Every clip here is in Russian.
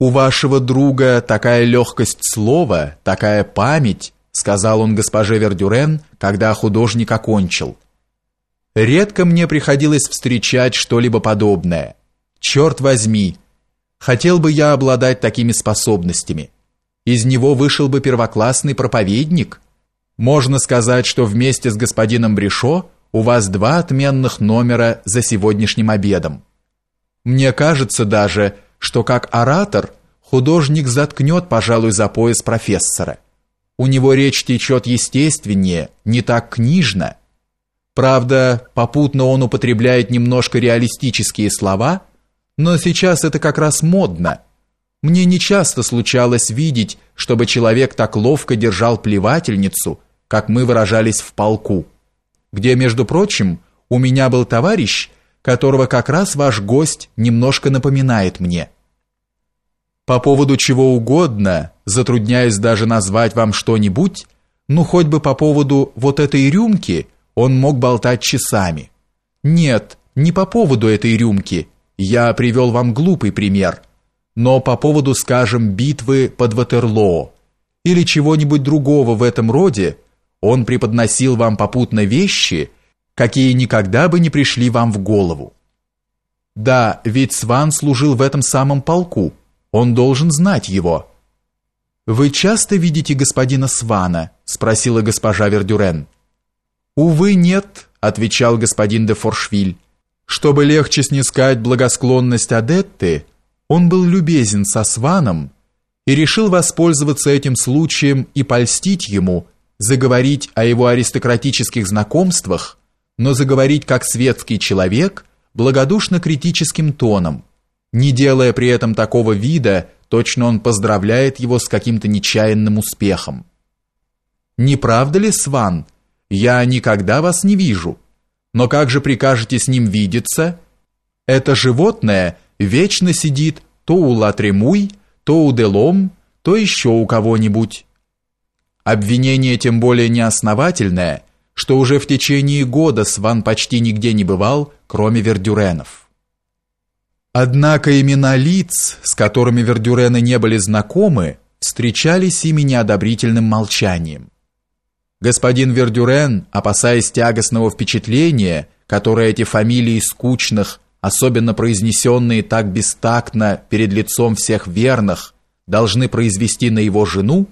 У вашего друга такая легкость слова, такая память, сказал он госпоже Вердюрен, когда художник окончил. Редко мне приходилось встречать что-либо подобное. Черт возьми, хотел бы я обладать такими способностями. Из него вышел бы первоклассный проповедник. Можно сказать, что вместе с господином Брешо у вас два отменных номера за сегодняшним обедом. Мне кажется даже, что как оратор художник заткнет, пожалуй, за пояс профессора. У него речь течет естественнее, не так книжно. Правда, попутно он употребляет немножко реалистические слова, но сейчас это как раз модно. Мне не часто случалось видеть, чтобы человек так ловко держал плевательницу, как мы выражались в полку, где, между прочим, у меня был товарищ, которого как раз ваш гость немножко напоминает мне. По поводу чего угодно, затрудняюсь даже назвать вам что-нибудь, ну хоть бы по поводу вот этой рюмки он мог болтать часами. Нет, не по поводу этой рюмки. Я привел вам глупый пример. Но по поводу, скажем, битвы под Ватерлоо или чего-нибудь другого в этом роде, он преподносил вам попутно вещи, какие никогда бы не пришли вам в голову. Да, ведь Сван служил в этом самом полку. Он должен знать его. Вы часто видите господина Свана? спросила госпожа Вердюрен. Увы, нет, отвечал господин де Форшвиль. Чтобы легче снискать благосклонность Адетты, он был любезен со Сваном и решил воспользоваться этим случаем и польстить ему, заговорить о его аристократических знакомствах но заговорить как светский человек благодушно критическим тоном, не делая при этом такого вида, точно он поздравляет его с каким-то нечаянным успехом. Не правда ли, Сван? Я никогда вас не вижу. Но как же прикажете с ним видеться? Это животное вечно сидит то у Латремуй, то у Делом, то еще у кого-нибудь. Обвинение тем более неосновательное, что уже в течение года Сван почти нигде не бывал, кроме Вердюренов. Однако имена лиц, с которыми Вердюрены не были знакомы, встречались ими неодобрительным молчанием. Господин Вердюрен, опасаясь тягостного впечатления, которое эти фамилии скучных, особенно произнесенные так бестактно перед лицом всех верных, должны произвести на его жену,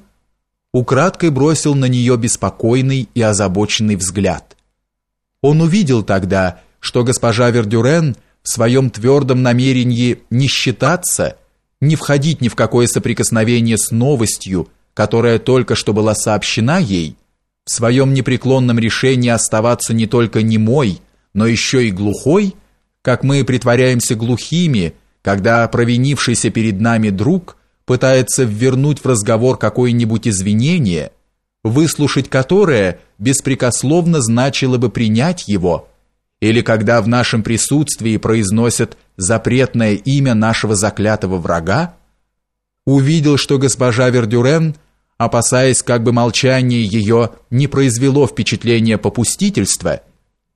украдкой бросил на нее беспокойный и озабоченный взгляд. Он увидел тогда, что госпожа Вердюрен в своем твердом намерении не считаться, не входить ни в какое соприкосновение с новостью, которая только что была сообщена ей, в своем непреклонном решении оставаться не только немой, но еще и глухой, как мы притворяемся глухими, когда провинившийся перед нами друг – пытается ввернуть в разговор какое-нибудь извинение, выслушать которое беспрекословно значило бы принять его, или когда в нашем присутствии произносят запретное имя нашего заклятого врага, увидел, что госпожа Вердюрен, опасаясь, как бы молчание ее не произвело впечатления попустительства,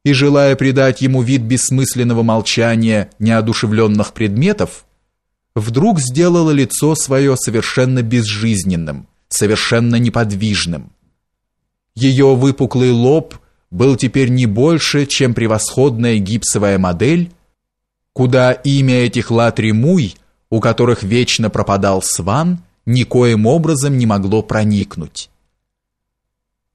и желая придать ему вид бессмысленного молчания неодушевленных предметов, вдруг сделала лицо свое совершенно безжизненным, совершенно неподвижным. Ее выпуклый лоб был теперь не больше, чем превосходная гипсовая модель, куда имя этих латримуй, у которых вечно пропадал сван, никоим образом не могло проникнуть.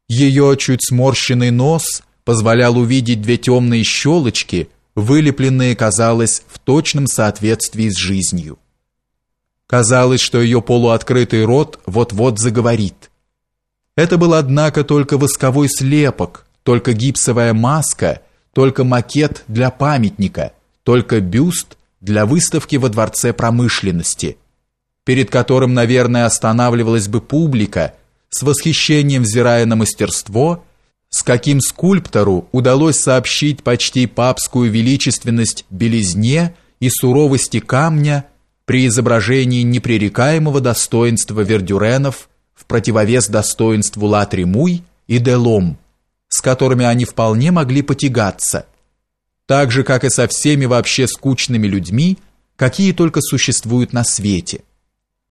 Ее чуть сморщенный нос позволял увидеть две темные щелочки, вылепленные, казалось, в точном соответствии с жизнью. Казалось, что ее полуоткрытый рот вот-вот заговорит. Это был, однако, только восковой слепок, только гипсовая маска, только макет для памятника, только бюст для выставки во Дворце промышленности, перед которым, наверное, останавливалась бы публика, с восхищением взирая на мастерство, с каким скульптору удалось сообщить почти папскую величественность белизне и суровости камня, при изображении непререкаемого достоинства вердюренов в противовес достоинству Латремуй и Делом, с которыми они вполне могли потягаться, так же, как и со всеми вообще скучными людьми, какие только существуют на свете –